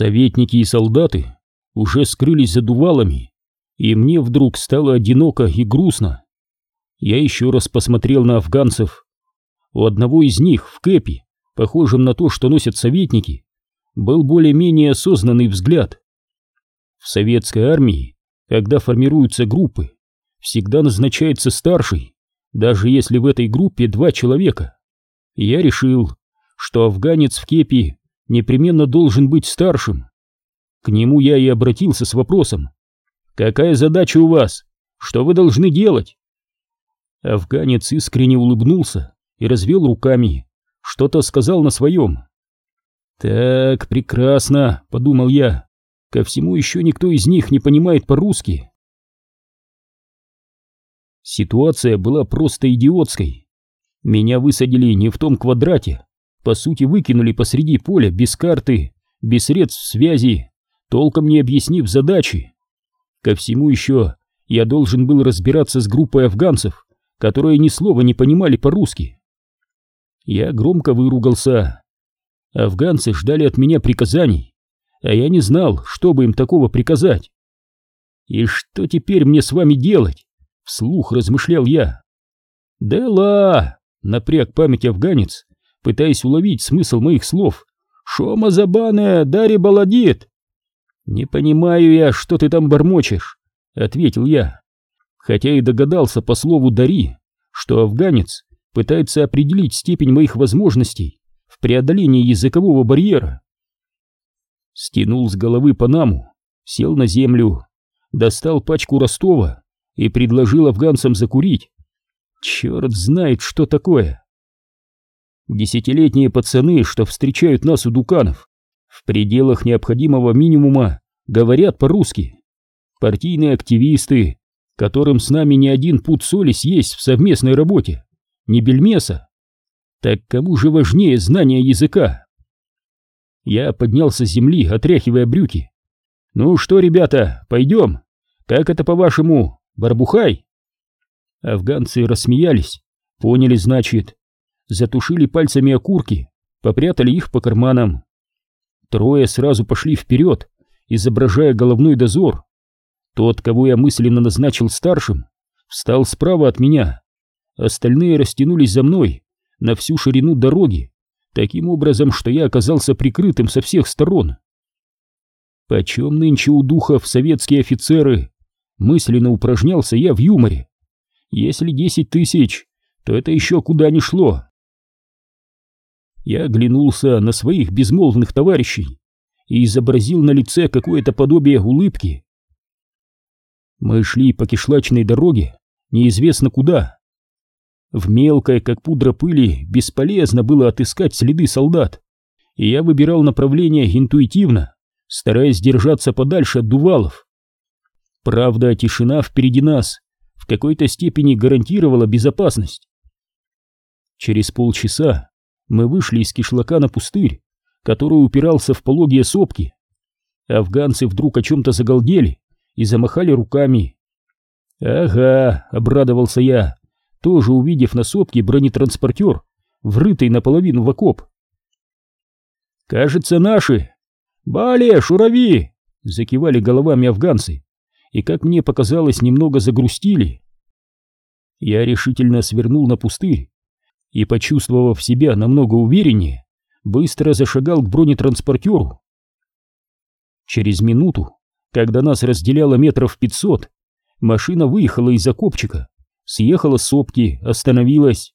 Советники и солдаты уже скрылись за дувалами, и мне вдруг стало одиноко и грустно. Я еще раз посмотрел на афганцев. У одного из них в кэпе, похожем на то, что носят советники, был более-менее осознанный взгляд. В советской армии, когда формируются группы, всегда назначается старший, даже если в этой группе два человека. Я решил, что афганец в кепи непременно должен быть старшим. К нему я и обратился с вопросом. «Какая задача у вас? Что вы должны делать?» Афганец искренне улыбнулся и развел руками, что-то сказал на своем. «Так, прекрасно», — подумал я. «Ко всему еще никто из них не понимает по-русски». Ситуация была просто идиотской. Меня высадили не в том квадрате, по сути выкинули посреди поля без карты, без средств связи, толком не объяснив задачи. Ко всему еще я должен был разбираться с группой афганцев, которые ни слова не понимали по-русски. Я громко выругался. Афганцы ждали от меня приказаний, а я не знал, что бы им такого приказать. «И что теперь мне с вами делать?» — вслух размышлял я. «Да напряг память афганец, пытаясь уловить смысл моих слов. «Шома забаная, Дари баладит!» «Не понимаю я, что ты там бормочешь», — ответил я, хотя и догадался по слову «Дари», что афганец пытается определить степень моих возможностей в преодолении языкового барьера. Стянул с головы Панаму, сел на землю, достал пачку Ростова и предложил афганцам закурить. Черт знает, что такое. Десятилетние пацаны, что встречают нас у дуканов, в пределах необходимого минимума говорят по-русски. Партийные активисты, которым с нами не один пуд соли съесть в совместной работе, не бельмеса. Так кому же важнее знание языка? Я поднялся с земли, отряхивая брюки. «Ну что, ребята, пойдем? Как это по-вашему, барбухай?» Афганцы рассмеялись, поняли, значит, затушили пальцами окурки, попрятали их по карманам. Трое сразу пошли вперед, изображая головной дозор. Тот, кого я мысленно назначил старшим, встал справа от меня. Остальные растянулись за мной на всю ширину дороги, таким образом, что я оказался прикрытым со всех сторон. Почем нынче у духов советские офицеры? Мысленно упражнялся я в юморе. Если десять тысяч, то это еще куда ни шло. Я оглянулся на своих безмолвных товарищей и изобразил на лице какое-то подобие улыбки. Мы шли по кишлачной дороге, неизвестно куда. В мелкой, как пудра пыли, бесполезно было отыскать следы солдат, и я выбирал направление интуитивно, стараясь держаться подальше от дувалов. Правда, тишина впереди нас в какой-то степени гарантировала безопасность. Через полчаса мы вышли из кишлака на пустырь, который упирался в пологие сопки. Афганцы вдруг о чем-то загалдели и замахали руками. «Ага», — обрадовался я, тоже увидев на сопке бронетранспортер, врытый наполовину в окоп. «Кажется, наши!» «Бале, шурави!» — закивали головами афганцы, и, как мне показалось, немного загрустили. Я решительно свернул на пустырь и, почувствовав себя намного увереннее, быстро зашагал к бронетранспортеру. Через минуту, когда нас разделяло метров пятьсот, машина выехала из окопчика, съехала с сопки, остановилась.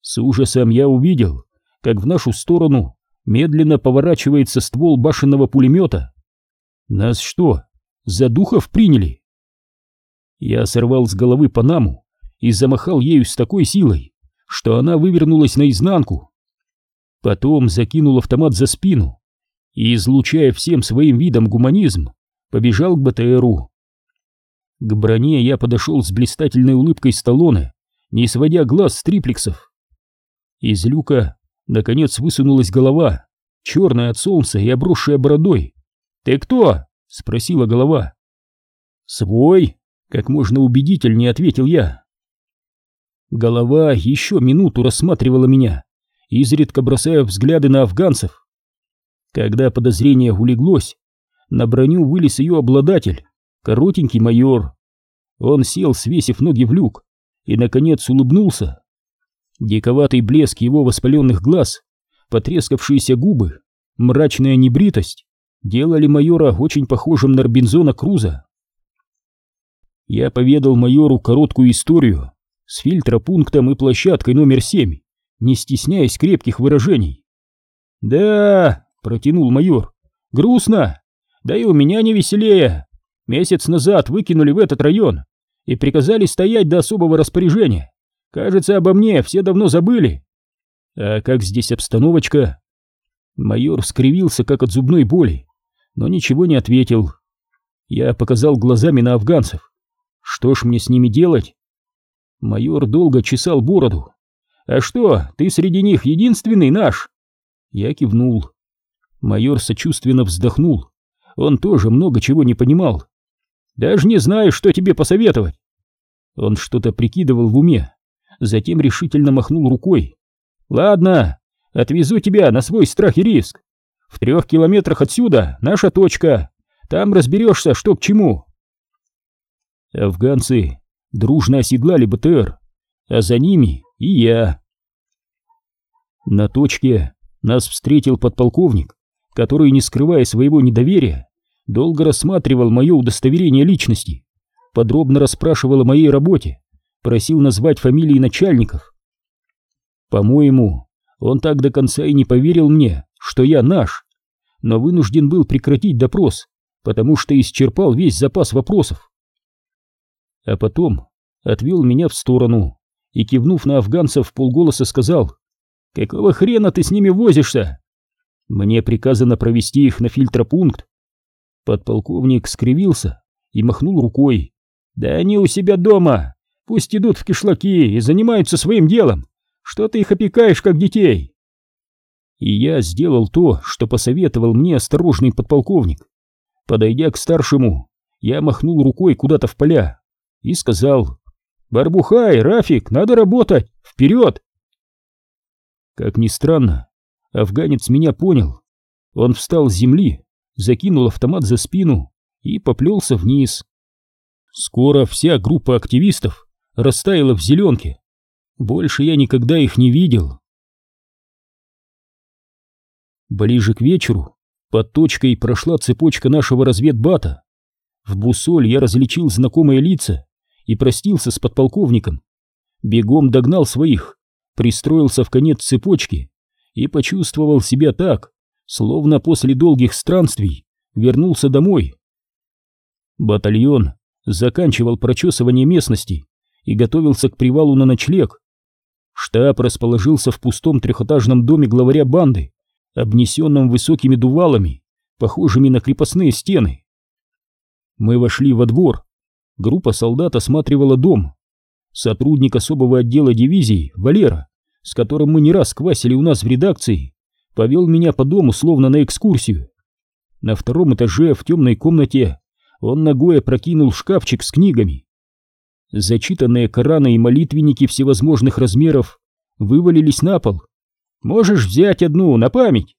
С ужасом я увидел, как в нашу сторону медленно поворачивается ствол башенного пулемета. Нас что, за духов приняли? Я сорвал с головы Панаму и замахал ею с такой силой, что она вывернулась наизнанку. Потом закинул автомат за спину и, излучая всем своим видом гуманизм, побежал к БТРу. К броне я подошел с блистательной улыбкой Сталлоне, не сводя глаз с триплексов. Из люка, наконец, высунулась голова, черная от солнца и обросшая бородой. «Ты кто?» — спросила голова. «Свой?» — как можно убедительнее ответил я. Голова еще минуту рассматривала меня, изредка бросая взгляды на афганцев. Когда подозрение улеглось, на броню вылез ее обладатель, коротенький майор. Он сел, свесив ноги в люк, и, наконец, улыбнулся. Диковатый блеск его воспаленных глаз, потрескавшиеся губы, мрачная небритость делали майора очень похожим на Робинзона Круза. Я поведал майору короткую историю с фильтропунктом и площадкой номер семь, не стесняясь крепких выражений. «Да», — протянул майор, — «грустно, да и у меня не веселее. Месяц назад выкинули в этот район и приказали стоять до особого распоряжения. Кажется, обо мне все давно забыли. А как здесь обстановочка? Майор скривился, как от зубной боли, но ничего не ответил. Я показал глазами на афганцев. Что ж мне с ними делать? Майор долго чесал бороду. «А что, ты среди них единственный наш?» Я кивнул. Майор сочувственно вздохнул. Он тоже много чего не понимал. «Даже не знаю, что тебе посоветовать». Он что-то прикидывал в уме, затем решительно махнул рукой. «Ладно, отвезу тебя на свой страх и риск. В трех километрах отсюда наша точка. Там разберешься, что к чему». Афганцы дружно оседлали БТР, а за ними и я. На точке нас встретил подполковник, который, не скрывая своего недоверия, долго рассматривал мое удостоверение личности, подробно расспрашивал о моей работе, просил назвать фамилии начальников. По-моему, он так до конца и не поверил мне, что я наш, но вынужден был прекратить допрос, потому что исчерпал весь запас вопросов. А потом отвел меня в сторону и, кивнув на афганцев, полголоса сказал, «Какого хрена ты с ними возишься?» «Мне приказано провести их на фильтропункт». Подполковник скривился и махнул рукой. «Да они у себя дома, пусть идут в кишлаки и занимаются своим делом. Что ты их опекаешь, как детей?» И я сделал то, что посоветовал мне осторожный подполковник. Подойдя к старшему, я махнул рукой куда-то в поля и сказал «Барбухай, Рафик, надо работать! Вперед!» Как ни странно, афганец меня понял. Он встал с земли, закинул автомат за спину и поплелся вниз. Скоро вся группа активистов растаяла в зеленке. Больше я никогда их не видел. Ближе к вечеру под точкой прошла цепочка нашего разведбата. В бусоль я различил знакомые лица и простился с подполковником. Бегом догнал своих, пристроился в конец цепочки и почувствовал себя так, словно после долгих странствий вернулся домой. Батальон заканчивал прочесывание местности и готовился к привалу на ночлег. Штаб расположился в пустом трехэтажном доме главаря банды, обнесенном высокими дувалами, похожими на крепостные стены. Мы вошли во двор, группа солдат осматривала дом. Сотрудник особого отдела дивизии, Валера, с которым мы не раз квасили у нас в редакции, повел меня по дому словно на экскурсию. На втором этаже в темной комнате он ногой опрокинул шкафчик с книгами. Зачитанные Кораны и молитвенники всевозможных размеров вывалились на пол. «Можешь взять одну на память?»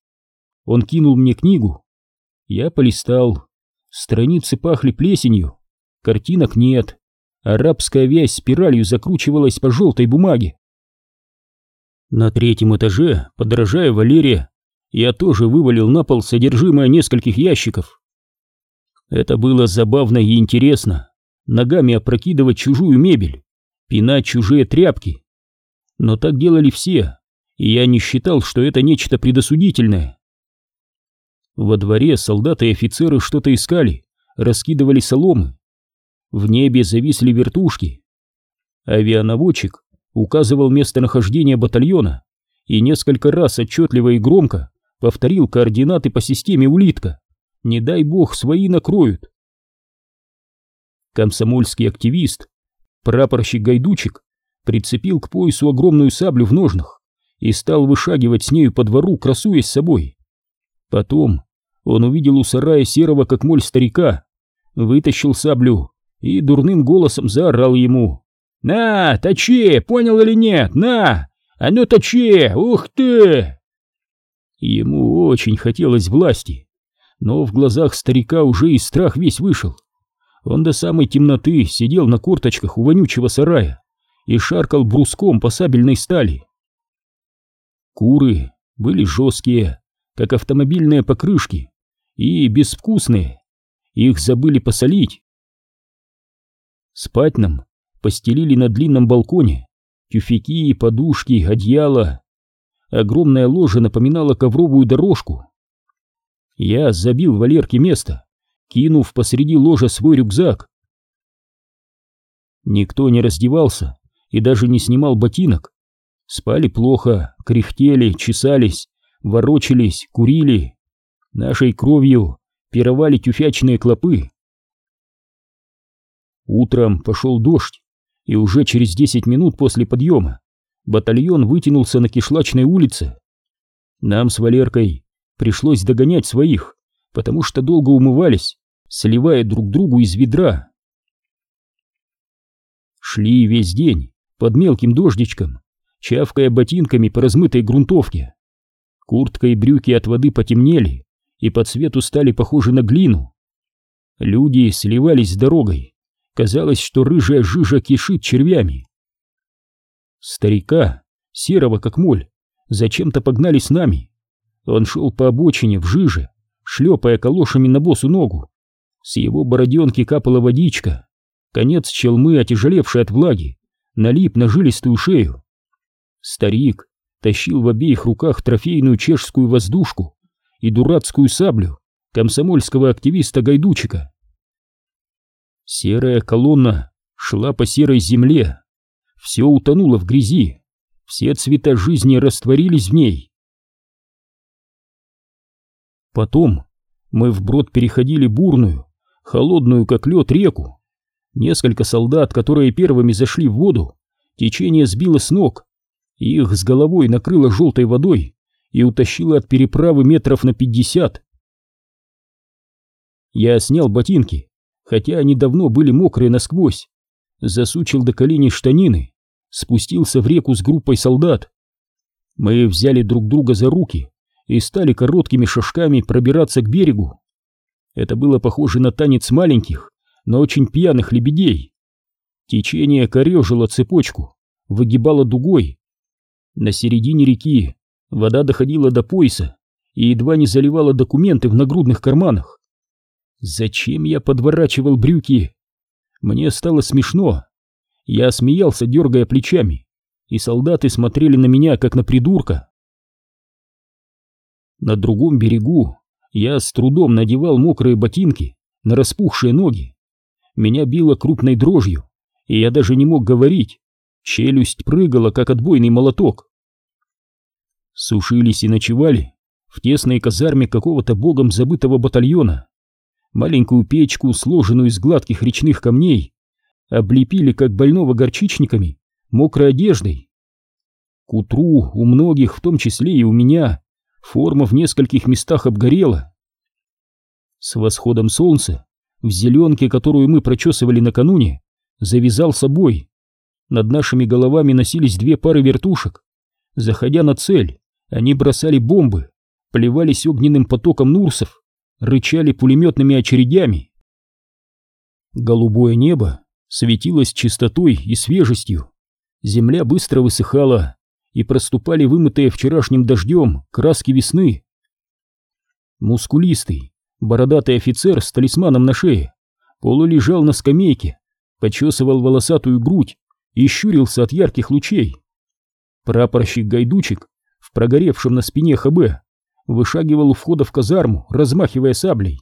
Он кинул мне книгу. Я полистал. Страницы пахли плесенью, Картинок нет. Арабская вязь спиралью закручивалась по желтой бумаге. На третьем этаже, подражая Валерия, я тоже вывалил на пол содержимое нескольких ящиков. Это было забавно и интересно, ногами опрокидывать чужую мебель, пинать чужие тряпки. Но так делали все, и я не считал, что это нечто предосудительное. Во дворе солдаты и офицеры что-то искали, раскидывали соломы, в небе зависли вертушки. Авианаводчик указывал местонахождение батальона и несколько раз отчетливо и громко повторил координаты по системе улитка. Не дай бог, свои накроют. Комсомольский активист, прапорщик Гайдучик, прицепил к поясу огромную саблю в ножнах и стал вышагивать с нею по двору, красуясь собой. Потом он увидел у сарая серого как моль старика, вытащил саблю и дурным голосом заорал ему. «На, точи, понял или нет? На! А ну точи! Ух ты!» Ему очень хотелось власти, но в глазах старика уже и страх весь вышел. Он до самой темноты сидел на корточках у вонючего сарая и шаркал бруском по сабельной стали. Куры были жесткие, как автомобильные покрышки, и безвкусные. Их забыли посолить. Спать нам постелили на длинном балконе тюфяки, подушки, одеяло. Огромная ложа напоминала ковровую дорожку. Я забил Валерке место, кинув посреди ложа свой рюкзак. Никто не раздевался и даже не снимал ботинок. Спали плохо, кряхтели, чесались, ворочались, курили. Нашей кровью пировали тюфячные клопы. Утром пошел дождь, и уже через десять минут после подъема батальон вытянулся на Кишлачной улице. Нам с Валеркой пришлось догонять своих, потому что долго умывались, сливая друг другу из ведра. Шли весь день под мелким дождичком, чавкая ботинками по размытой грунтовке. Куртка и брюки от воды потемнели и по цвету стали похожи на глину. Люди сливались с дорогой, казалось, что рыжая жижа кишит червями. Старика, серого как моль, зачем-то погнали с нами. Он шел по обочине в жиже, шлепая калошами на босу ногу. С его бороденки капала водичка, конец челмы, отяжелевший от влаги, налип на жилистую шею. Старик тащил в обеих руках трофейную чешскую воздушку и дурацкую саблю комсомольского активиста-гайдучика. Серая колонна шла по серой земле, все утонуло в грязи, все цвета жизни растворились в ней. Потом мы вброд переходили бурную, холодную как лед реку. Несколько солдат, которые первыми зашли в воду, течение сбило с ног, их с головой накрыло желтой водой и утащило от переправы метров на пятьдесят. Я снял ботинки, хотя они давно были мокрые насквозь, засучил до коленей штанины, спустился в реку с группой солдат. Мы взяли друг друга за руки и стали короткими шажками пробираться к берегу. Это было похоже на танец маленьких, но очень пьяных лебедей. Течение корежило цепочку, выгибало дугой, на середине реки вода доходила до пояса и едва не заливала документы в нагрудных карманах. Зачем я подворачивал брюки? Мне стало смешно. Я смеялся, дергая плечами, и солдаты смотрели на меня, как на придурка. На другом берегу я с трудом надевал мокрые ботинки на распухшие ноги. Меня било крупной дрожью, и я даже не мог говорить. Челюсть прыгала, как отбойный молоток. Сушились и ночевали в тесной казарме какого-то богом забытого батальона. Маленькую печку, сложенную из гладких речных камней, облепили, как больного горчичниками, мокрой одеждой. К утру у многих, в том числе и у меня, форма в нескольких местах обгорела. С восходом солнца в зеленке, которую мы прочесывали накануне, завязался бой. Над нашими головами носились две пары вертушек. Заходя на цель, они бросали бомбы, плевались огненным потоком нурсов, рычали пулеметными очередями. Голубое небо светилось чистотой и свежестью. Земля быстро высыхала, и проступали вымытые вчерашним дождем краски весны. Мускулистый, бородатый офицер с талисманом на шее полулежал на скамейке, почесывал волосатую грудь и щурился от ярких лучей. Прапорщик Гайдучик в прогоревшем на спине ХБ вышагивал у входа в казарму, размахивая саблей.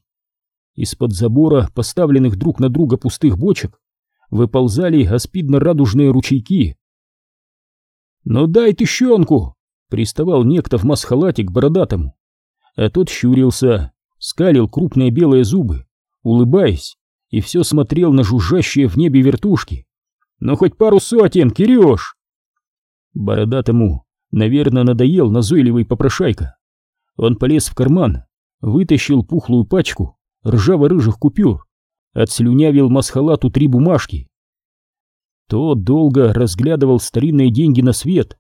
Из-под забора, поставленных друг на друга пустых бочек, выползали аспидно-радужные ручейки. «Ну дай ты щенку!» — приставал некто в масхалате к бородатому. А тот щурился, скалил крупные белые зубы, улыбаясь, и все смотрел на жужжащие в небе вертушки. «Ну хоть пару сотен, Кирюш!» Бородатому, наверное, надоел назойливый попрошайка. Он полез в карман, вытащил пухлую пачку ржаво-рыжих купюр, отслюнявил масхалату три бумажки. Тот долго разглядывал старинные деньги на свет.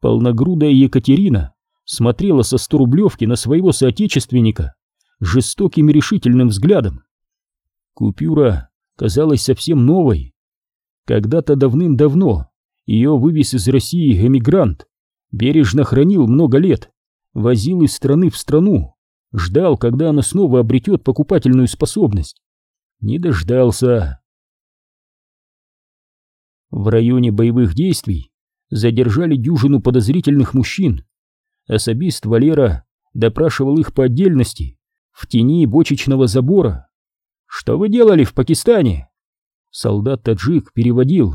Полногрудая Екатерина смотрела со сторублевки на своего соотечественника жестоким и решительным взглядом. Купюра казалась совсем новой. Когда-то давным-давно ее вывез из России эмигрант, бережно хранил много лет, возил из страны в страну, ждал, когда она снова обретет покупательную способность. Не дождался. В районе боевых действий задержали дюжину подозрительных мужчин. Особист Валера допрашивал их по отдельности, в тени бочечного забора. «Что вы делали в Пакистане?» Солдат-таджик переводил.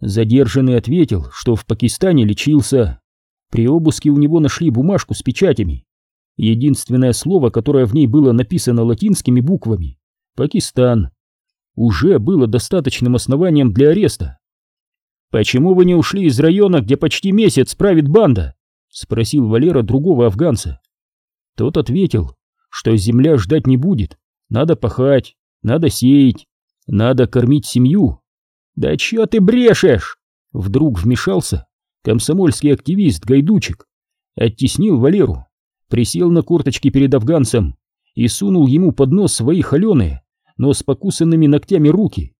Задержанный ответил, что в Пакистане лечился. При обыске у него нашли бумажку с печатями. Единственное слово, которое в ней было написано латинскими буквами — «Пакистан», уже было достаточным основанием для ареста. «Почему вы не ушли из района, где почти месяц правит банда?» — спросил Валера другого афганца. Тот ответил, что земля ждать не будет, надо пахать, надо сеять, надо кормить семью. «Да чё ты брешешь?» Вдруг вмешался комсомольский активист Гайдучик, оттеснил Валеру, присел на корточки перед афганцем и сунул ему под нос свои холеные, но с покусанными ногтями руки.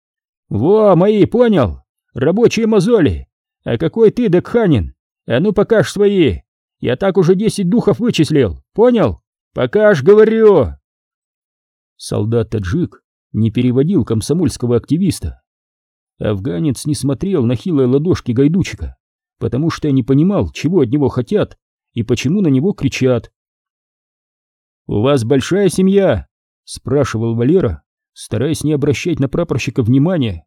«Во, мои, понял? Рабочие мозоли! А какой ты, Декханин? А ну покажь свои! Я так уже десять духов вычислил, понял? Покаж, говорю!» Солдат-таджик не переводил комсомольского активиста. Афганец не смотрел на хилые ладошки гайдучика, потому что не понимал, чего от него хотят и почему на него кричат. «У вас большая семья?» — спрашивал Валера, стараясь не обращать на прапорщика внимания.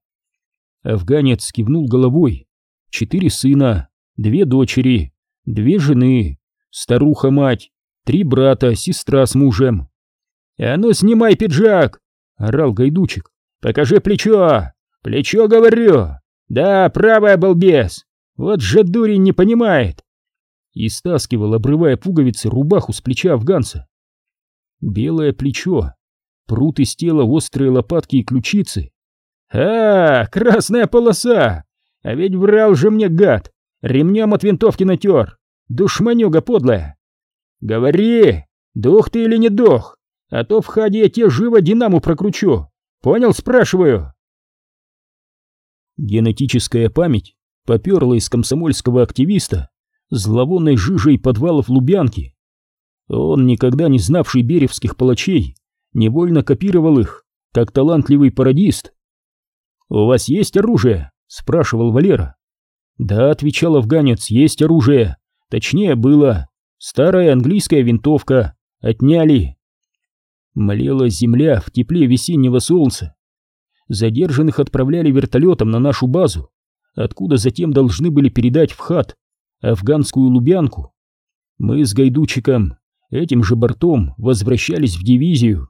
Афганец кивнул головой. Четыре сына, две дочери, две жены, старуха-мать, три брата, сестра с мужем. «А ну, снимай пиджак!» — орал гайдучик. «Покажи плечо! Плечо, говорю! Да, правая, балбес! Вот же дурень не понимает!» И стаскивал, обрывая пуговицы, рубаху с плеча афганца. Белое плечо, прут из тела острые лопатки и ключицы. «А, красная полоса! А ведь врал же мне гад! Ремнем от винтовки натер! Душманюга подлая! Говори, дух ты или не дух, а то в хаде я тебе живо динаму прокручу! Понял, спрашиваю?» Генетическая память поперла из комсомольского активиста зловонной жижей подвалов Лубянки. Он, никогда не знавший беревских палачей, невольно копировал их, как талантливый пародист. «У вас есть оружие?» — спрашивал Валера. «Да», — отвечал афганец, — «есть оружие. Точнее, было. Старая английская винтовка. Отняли». Млела земля в тепле весеннего солнца. Задержанных отправляли вертолетом на нашу базу, откуда затем должны были передать в хат афганскую Лубянку. Мы с Гайдучиком этим же бортом возвращались в дивизию.